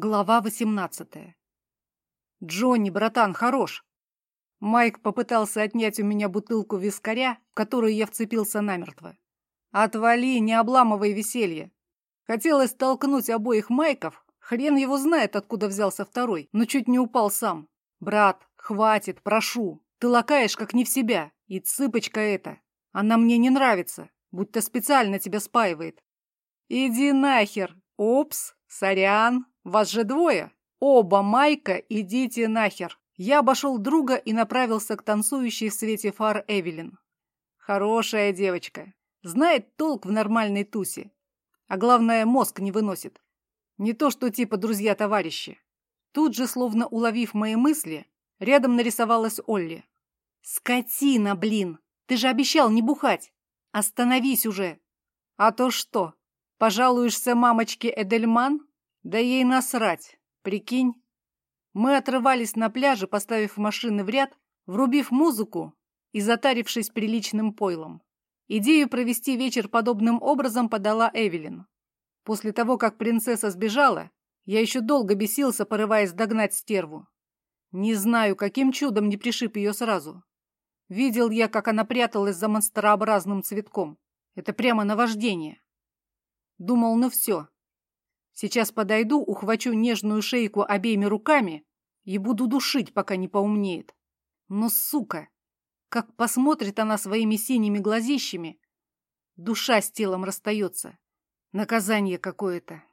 Глава 18 «Джонни, братан, хорош!» Майк попытался отнять у меня бутылку вискаря, в которую я вцепился намертво. «Отвали, не обламывай веселье!» Хотелось толкнуть обоих Майков, хрен его знает, откуда взялся второй, но чуть не упал сам. «Брат, хватит, прошу, ты лакаешь как не в себя, и цыпочка эта, она мне не нравится, будто специально тебя спаивает». «Иди нахер! Упс, сорян!» Вас же двое. Оба Майка, идите нахер. Я обошел друга и направился к танцующей в свете фар Эвелин. Хорошая девочка. Знает толк в нормальной тусе. А главное, мозг не выносит. Не то, что типа друзья-товарищи. Тут же, словно уловив мои мысли, рядом нарисовалась Олли. «Скотина, блин! Ты же обещал не бухать! Остановись уже!» «А то что, пожалуешься мамочке Эдельман?» Да ей насрать, прикинь. Мы отрывались на пляже, поставив машины в ряд, врубив музыку и затарившись приличным пойлом. Идею провести вечер подобным образом подала Эвелин. После того, как принцесса сбежала, я еще долго бесился, порываясь догнать стерву. Не знаю, каким чудом не пришиб ее сразу. Видел я, как она пряталась за монстрообразным цветком. Это прямо наваждение. Думал, ну все, Сейчас подойду, ухвачу нежную шейку обеими руками и буду душить, пока не поумнеет. Но, сука, как посмотрит она своими синими глазищами, душа с телом расстается. Наказание какое-то.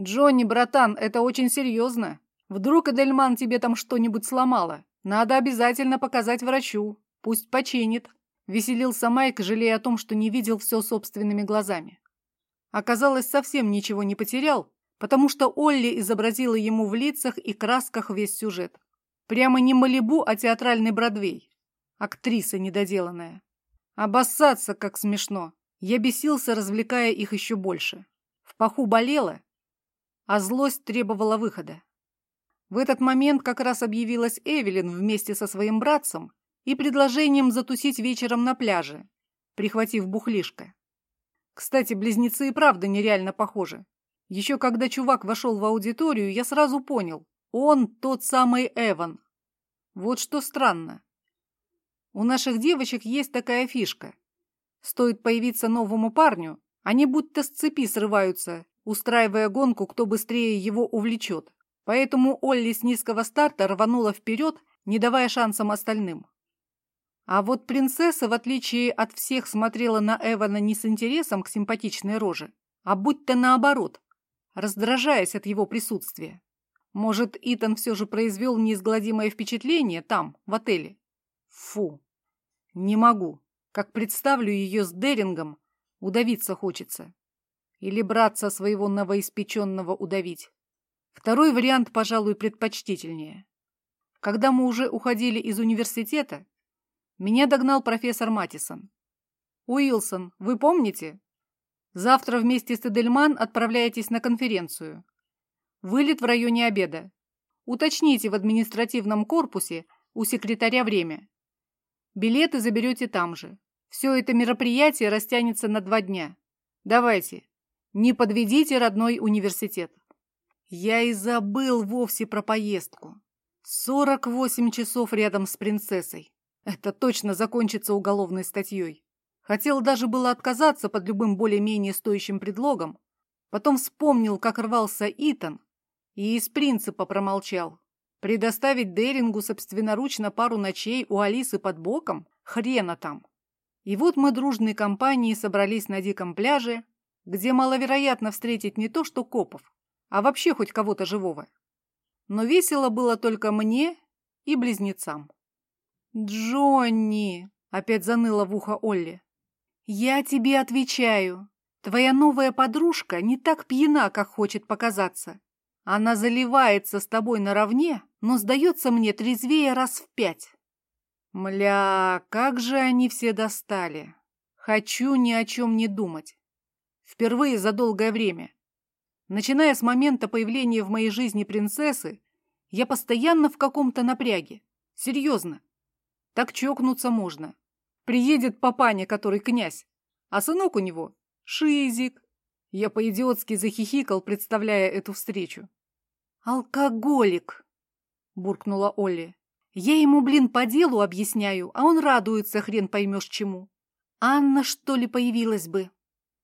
Джонни, братан, это очень серьезно. Вдруг Эдельман тебе там что-нибудь сломала. Надо обязательно показать врачу. Пусть починит. Веселился Майк, жалея о том, что не видел все собственными глазами. Оказалось, совсем ничего не потерял, потому что Олли изобразила ему в лицах и красках весь сюжет. Прямо не Малибу, а театральный Бродвей. Актриса недоделанная. Обоссаться, как смешно. Я бесился, развлекая их еще больше. В паху болело, а злость требовала выхода. В этот момент как раз объявилась Эвелин вместе со своим братцем и предложением затусить вечером на пляже, прихватив бухлишко. Кстати, близнецы и правда нереально похожи. Еще когда чувак вошел в аудиторию, я сразу понял. Он тот самый Эван. Вот что странно. У наших девочек есть такая фишка. Стоит появиться новому парню, они будто с цепи срываются, устраивая гонку, кто быстрее его увлечет. Поэтому Олли с низкого старта рванула вперед, не давая шансам остальным. А вот принцесса, в отличие от всех, смотрела на Эвана не с интересом к симпатичной роже, а будто наоборот, раздражаясь от его присутствия. Может, Итан все же произвел неизгладимое впечатление там, в отеле? Фу, не могу. Как представлю ее с Дерингом, удавиться хочется. Или братца своего новоиспеченного удавить. Второй вариант, пожалуй, предпочтительнее. Когда мы уже уходили из университета, меня догнал профессор Матисон. «Уилсон, вы помните? Завтра вместе с Эдельман отправляетесь на конференцию. Вылет в районе обеда. Уточните в административном корпусе у секретаря время. Билеты заберете там же. Все это мероприятие растянется на два дня. Давайте, не подведите родной университет. Я и забыл вовсе про поездку. 48 часов рядом с принцессой. Это точно закончится уголовной статьей. Хотел даже было отказаться под любым более-менее стоящим предлогом. Потом вспомнил, как рвался Итан, и из принципа промолчал. Предоставить Дерингу собственноручно пару ночей у Алисы под боком? Хрена там. И вот мы дружной компанией собрались на диком пляже, где маловероятно встретить не то что копов, а вообще хоть кого-то живого. Но весело было только мне и близнецам. «Джонни!» — опять заныла в ухо Олли. «Я тебе отвечаю. Твоя новая подружка не так пьяна, как хочет показаться. Она заливается с тобой наравне, но сдается мне трезвее раз в пять». Мля, как же они все достали. Хочу ни о чем не думать. Впервые за долгое время. Начиная с момента появления в моей жизни принцессы, я постоянно в каком-то напряге. Серьезно. Так чокнуться можно. Приедет папаня, который князь, а сынок у него — шизик. Я по-идиотски захихикал, представляя эту встречу. «Алкоголик!» — буркнула Олли. «Я ему, блин, по делу объясняю, а он радуется, хрен поймешь чему. Анна, что ли, появилась бы?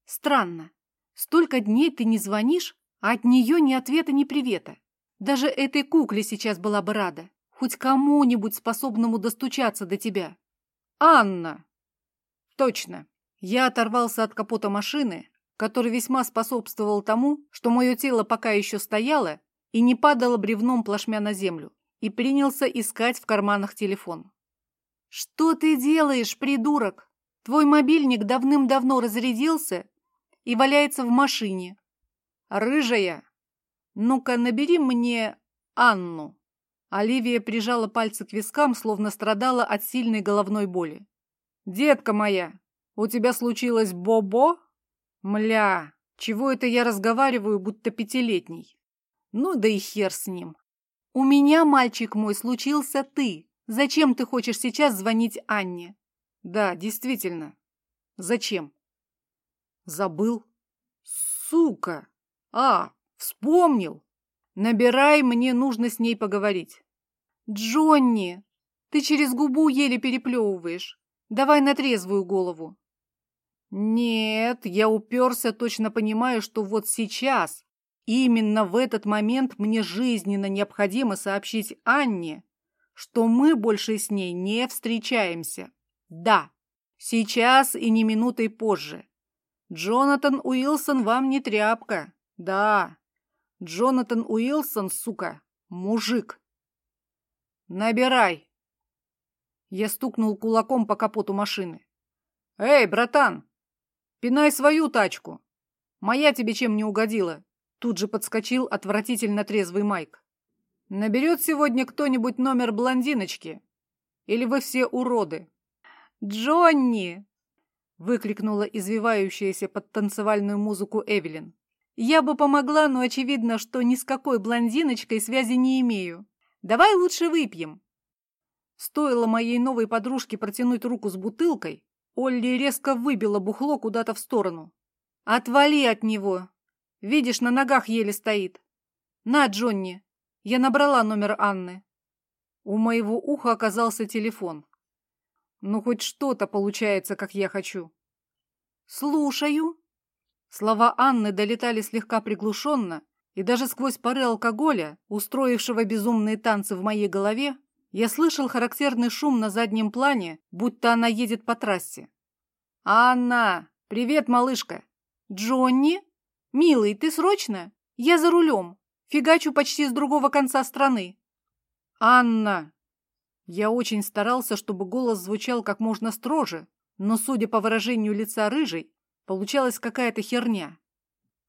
Странно. Столько дней ты не звонишь, а от нее ни ответа, ни привета. Даже этой кукле сейчас была бы рада. Хоть кому-нибудь способному достучаться до тебя. Анна! Точно. Я оторвался от капота машины, который весьма способствовал тому, что мое тело пока еще стояло и не падало бревном плашмя на землю, и принялся искать в карманах телефон. «Что ты делаешь, придурок? Твой мобильник давным-давно разрядился и валяется в машине. Рыжая, ну-ка набери мне Анну». Оливия прижала пальцы к вискам, словно страдала от сильной головной боли. «Детка моя, у тебя случилось бобо?» «Мля, чего это я разговариваю, будто пятилетний?» «Ну да и хер с ним. У меня, мальчик мой, случился ты. Зачем ты хочешь сейчас звонить Анне?» «Да, действительно. Зачем?» «Забыл. Сука! А, вспомнил!» Набирай, мне нужно с ней поговорить. Джонни, ты через губу еле переплевываешь. Давай на трезвую голову. Нет, я уперся, точно понимаю, что вот сейчас, именно в этот момент мне жизненно необходимо сообщить Анне, что мы больше с ней не встречаемся. Да, сейчас и не минутой позже. Джонатан Уилсон вам не тряпка. Да, Джонатан Уилсон, сука, мужик. Набирай. Я стукнул кулаком по капоту машины. Эй, братан, пинай свою тачку. Моя тебе чем не угодила? Тут же подскочил отвратительно трезвый Майк. Наберет сегодня кто-нибудь номер блондиночки? Или вы все уроды? Джонни! Выкрикнула извивающаяся под танцевальную музыку Эвелин. Я бы помогла, но очевидно, что ни с какой блондиночкой связи не имею. Давай лучше выпьем. Стоило моей новой подружке протянуть руку с бутылкой, Олли резко выбила бухло куда-то в сторону. «Отвали от него! Видишь, на ногах еле стоит. На, Джонни, я набрала номер Анны». У моего уха оказался телефон. Ну, хоть что-то получается, как я хочу. «Слушаю», Слова Анны долетали слегка приглушенно, и даже сквозь пары алкоголя, устроившего безумные танцы в моей голове, я слышал характерный шум на заднем плане, будто она едет по трассе. «Анна! Привет, малышка!» «Джонни? Милый, ты срочно? Я за рулем. Фигачу почти с другого конца страны». «Анна!» Я очень старался, чтобы голос звучал как можно строже, но, судя по выражению лица рыжей, Получалась какая-то херня.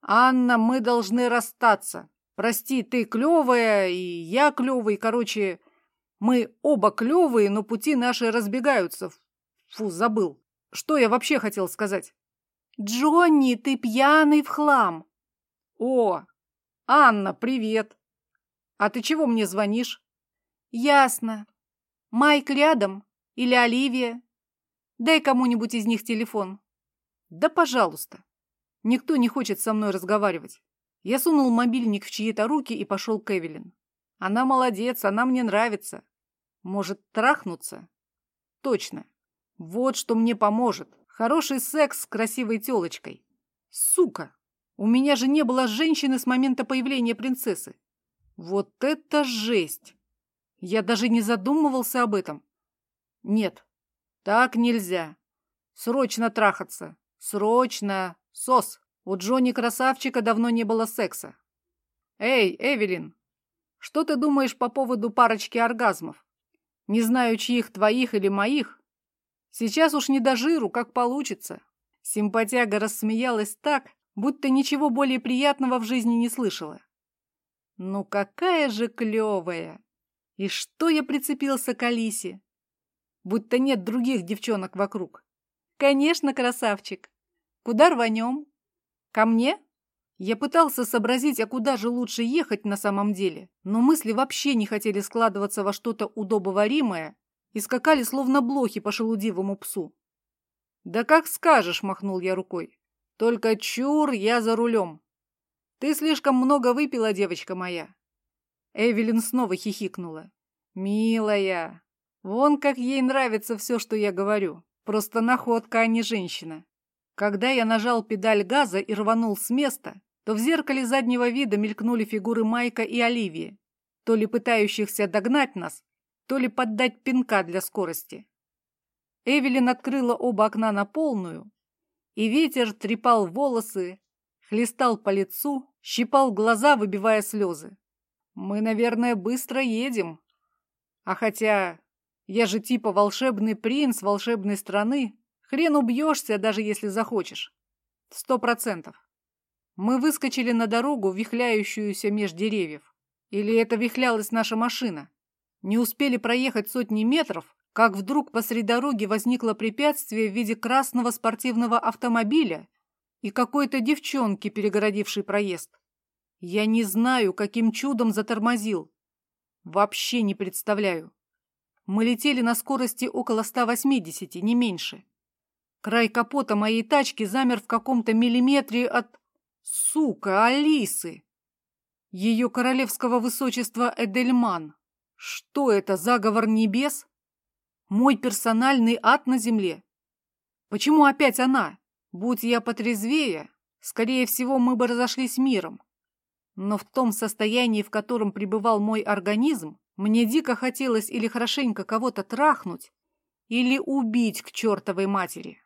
«Анна, мы должны расстаться. Прости, ты клевая, и я клевый. Короче, мы оба клевые, но пути наши разбегаются. Фу, забыл. Что я вообще хотел сказать?» «Джонни, ты пьяный в хлам!» «О, Анна, привет! А ты чего мне звонишь?» «Ясно. Майк рядом? Или Оливия? Дай кому-нибудь из них телефон». Да пожалуйста. Никто не хочет со мной разговаривать. Я сунул мобильник в чьи-то руки и пошел к Эвелин. Она молодец, она мне нравится. Может, трахнуться? Точно. Вот что мне поможет. Хороший секс с красивой телочкой. Сука! У меня же не было женщины с момента появления принцессы. Вот это жесть! Я даже не задумывался об этом. Нет, так нельзя. Срочно трахаться. Срочно! Сос! У Джонни красавчика давно не было секса. Эй, Эвелин, что ты думаешь по поводу парочки оргазмов? Не знаю, чьих твоих или моих. Сейчас уж не до жиру, как получится. Симпатяга рассмеялась так, будто ничего более приятного в жизни не слышала. Ну какая же клевая! И что я прицепился к Алисе? Будто нет других девчонок вокруг. Конечно, красавчик. Куда рванем? Ко мне? Я пытался сообразить, а куда же лучше ехать на самом деле, но мысли вообще не хотели складываться во что-то удобоваримое и скакали словно блохи по шелудивому псу. «Да как скажешь», — махнул я рукой. «Только чур, я за рулем. Ты слишком много выпила, девочка моя. Эвелин снова хихикнула. «Милая, вон как ей нравится все, что я говорю. Просто находка, а не женщина». Когда я нажал педаль газа и рванул с места, то в зеркале заднего вида мелькнули фигуры Майка и Оливии, то ли пытающихся догнать нас, то ли поддать пинка для скорости. Эвелин открыла оба окна на полную, и ветер трепал волосы, хлестал по лицу, щипал глаза, выбивая слезы. Мы, наверное, быстро едем. А хотя я же типа волшебный принц волшебной страны, хрен убьешься, даже если захочешь. Сто процентов. Мы выскочили на дорогу, вихляющуюся меж деревьев. Или это вихлялась наша машина? Не успели проехать сотни метров, как вдруг посреди дороги возникло препятствие в виде красного спортивного автомобиля и какой-то девчонки, перегородившей проезд. Я не знаю, каким чудом затормозил. Вообще не представляю. Мы летели на скорости около 180, не меньше. Край капота моей тачки замер в каком-то миллиметре от... Сука, Алисы! Ее королевского высочества Эдельман. Что это, заговор небес? Мой персональный ад на земле? Почему опять она? Будь я потрезвее, скорее всего, мы бы разошлись миром. Но в том состоянии, в котором пребывал мой организм, мне дико хотелось или хорошенько кого-то трахнуть, или убить к чертовой матери.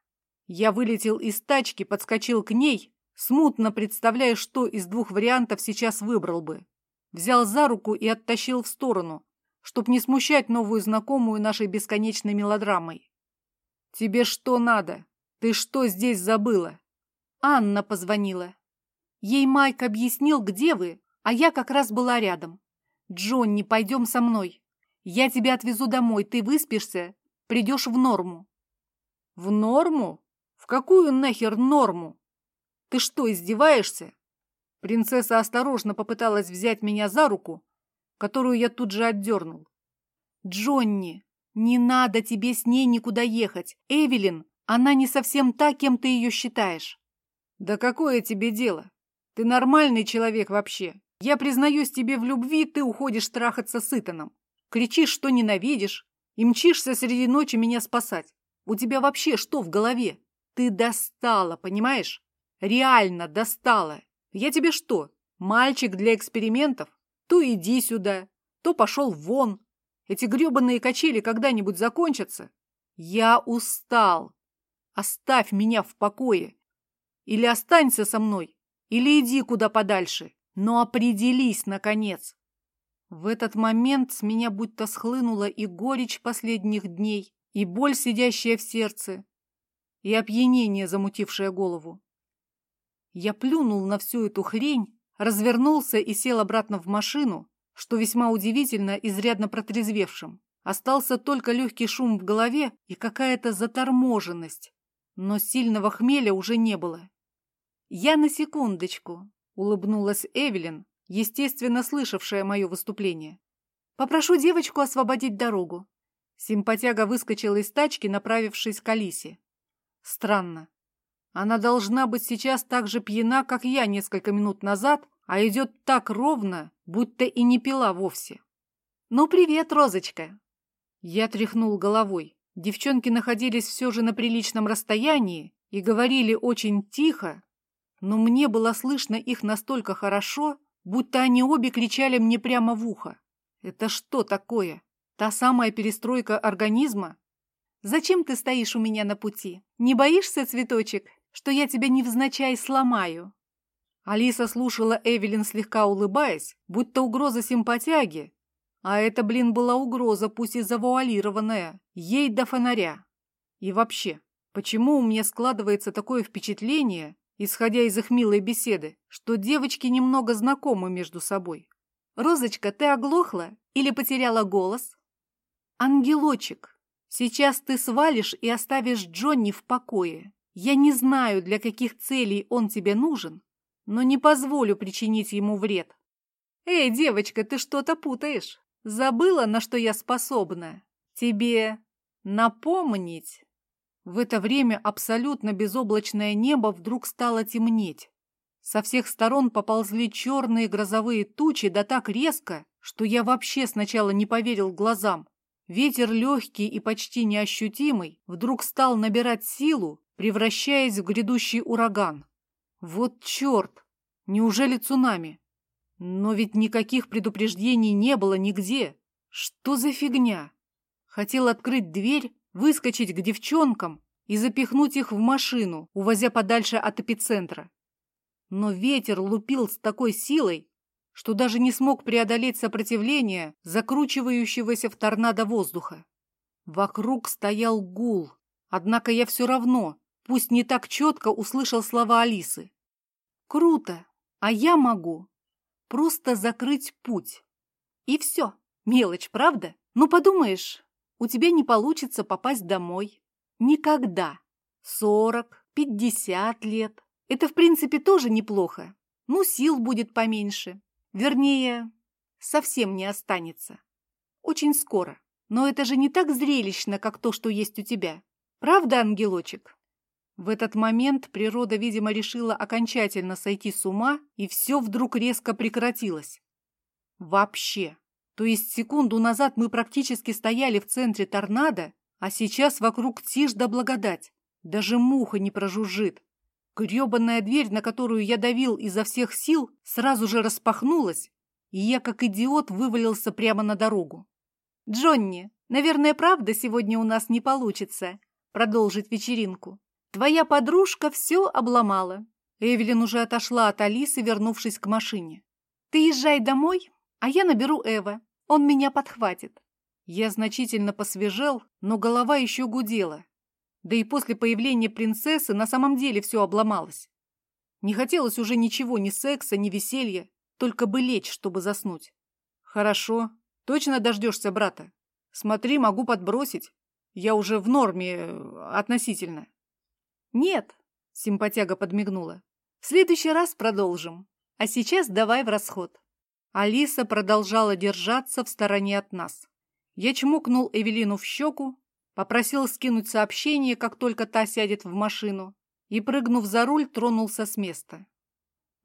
Я вылетел из тачки, подскочил к ней, смутно представляя, что из двух вариантов сейчас выбрал бы. Взял за руку и оттащил в сторону, чтоб не смущать новую знакомую нашей бесконечной мелодрамой. «Тебе что надо? Ты что здесь забыла?» Анна позвонила. Ей Майк объяснил, где вы, а я как раз была рядом. «Джонни, пойдем со мной. Я тебя отвезу домой, ты выспишься, придешь в норму». «В норму? В какую нахер норму? Ты что, издеваешься?» Принцесса осторожно попыталась взять меня за руку, которую я тут же отдернул. «Джонни, не надо тебе с ней никуда ехать. Эвелин, она не совсем та, кем ты ее считаешь». «Да какое тебе дело? Ты нормальный человек вообще. Я признаюсь тебе в любви, ты уходишь трахаться с Итаном. Кричишь, что ненавидишь, и мчишься среди ночи меня спасать. У тебя вообще что в голове? Ты достала, понимаешь? Реально достала. Я тебе что, мальчик для экспериментов? То иди сюда, то пошел вон. Эти гребаные качели когда-нибудь закончатся? Я устал. Оставь меня в покое. Или останься со мной, или иди куда подальше, но определись, наконец. В этот момент с меня будто схлынула и горечь последних дней, и боль, сидящая в сердце, и опьянение, замутившее голову. Я плюнул на всю эту хрень, развернулся и сел обратно в машину, что весьма удивительно изрядно протрезвевшим. Остался только легкий шум в голове и какая-то заторможенность, но сильного хмеля уже не было. «Я на секундочку», — улыбнулась Эвелин, естественно слышавшая мое выступление. «Попрошу девочку освободить дорогу». Симпатяга выскочила из тачки, направившись к Алисе. «Странно. Она должна быть сейчас так же пьяна, как я несколько минут назад, а идет так ровно, будто и не пила вовсе». «Ну, привет, Розочка!» Я тряхнул головой. Девчонки находились все же на приличном расстоянии и говорили очень тихо, но мне было слышно их настолько хорошо, будто они обе кричали мне прямо в ухо. Это что такое? Та самая перестройка организма? Зачем ты стоишь у меня на пути? Не боишься, цветочек, что я тебя невзначай сломаю? Алиса слушала Эвелин, слегка улыбаясь, будто угроза симпатяги. А это, блин, была угроза, пусть и завуалированная, ей до фонаря. И вообще, почему у меня складывается такое впечатление, исходя из их милой беседы, что девочки немного знакомы между собой. «Розочка, ты оглохла или потеряла голос?» «Ангелочек, сейчас ты свалишь и оставишь Джонни в покое. Я не знаю, для каких целей он тебе нужен, но не позволю причинить ему вред». «Эй, девочка, ты что-то путаешь. Забыла, на что я способна? Тебе напомнить?» В это время абсолютно безоблачное небо вдруг стало темнеть. Со всех сторон поползли черные грозовые тучи, да так резко, что я вообще сначала не поверил глазам. Ветер легкий и почти неощутимый вдруг стал набирать силу, превращаясь в грядущий ураган. Вот черт! Неужели цунами? Но ведь никаких предупреждений не было нигде. Что за фигня? Хотел открыть дверь, выскочить к девчонкам и запихнуть их в машину, увозя подальше от эпицентра но ветер лупил с такой силой, что даже не смог преодолеть сопротивление закручивающегося в торнадо воздуха. Вокруг стоял гул, однако я все равно, пусть не так четко, услышал слова Алисы. «Круто, а я могу просто закрыть путь. И все, мелочь, правда? Ну, подумаешь, у тебя не получится попасть домой. Никогда. Сорок, пятьдесят лет. Это, в принципе, тоже неплохо. Ну, сил будет поменьше. Вернее, совсем не останется. Очень скоро. Но это же не так зрелищно, как то, что есть у тебя. Правда, ангелочек? В этот момент природа, видимо, решила окончательно сойти с ума, и все вдруг резко прекратилось. Вообще. То есть секунду назад мы практически стояли в центре торнадо, а сейчас вокруг тишь да благодать. Даже муха не прожужжит. Гребанная дверь, на которую я давил изо всех сил, сразу же распахнулась, и я, как идиот, вывалился прямо на дорогу. «Джонни, наверное, правда сегодня у нас не получится продолжить вечеринку. Твоя подружка все обломала». Эвелин уже отошла от Алисы, вернувшись к машине. «Ты езжай домой, а я наберу Эва. Он меня подхватит». Я значительно посвежел, но голова еще гудела, да и после появления принцессы на самом деле все обломалось. Не хотелось уже ничего, ни секса, ни веселья, только бы лечь, чтобы заснуть. Хорошо, точно дождешься брата. Смотри, могу подбросить. Я уже в норме э, относительно. Нет, симпатяга подмигнула. В следующий раз продолжим. А сейчас давай в расход. Алиса продолжала держаться в стороне от нас. Я чмокнул Эвелину в щеку, Попросил скинуть сообщение, как только та сядет в машину, и, прыгнув за руль, тронулся с места.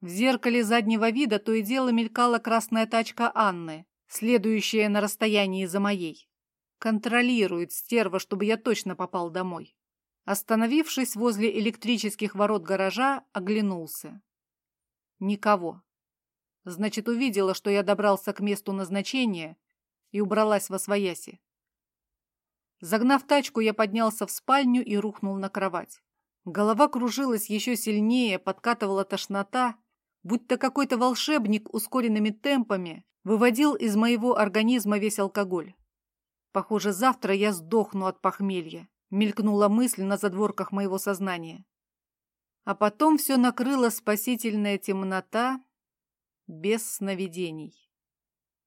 В зеркале заднего вида то и дело мелькала красная тачка Анны, следующая на расстоянии за моей. Контролирует стерва, чтобы я точно попал домой. Остановившись возле электрических ворот гаража, оглянулся. Никого. Значит, увидела, что я добрался к месту назначения и убралась во свояси. Загнав тачку, я поднялся в спальню и рухнул на кровать. Голова кружилась еще сильнее, подкатывала тошнота, будто какой-то волшебник ускоренными темпами выводил из моего организма весь алкоголь. Похоже, завтра я сдохну от похмелья, мелькнула мысль на задворках моего сознания. А потом все накрыла спасительная темнота без сновидений.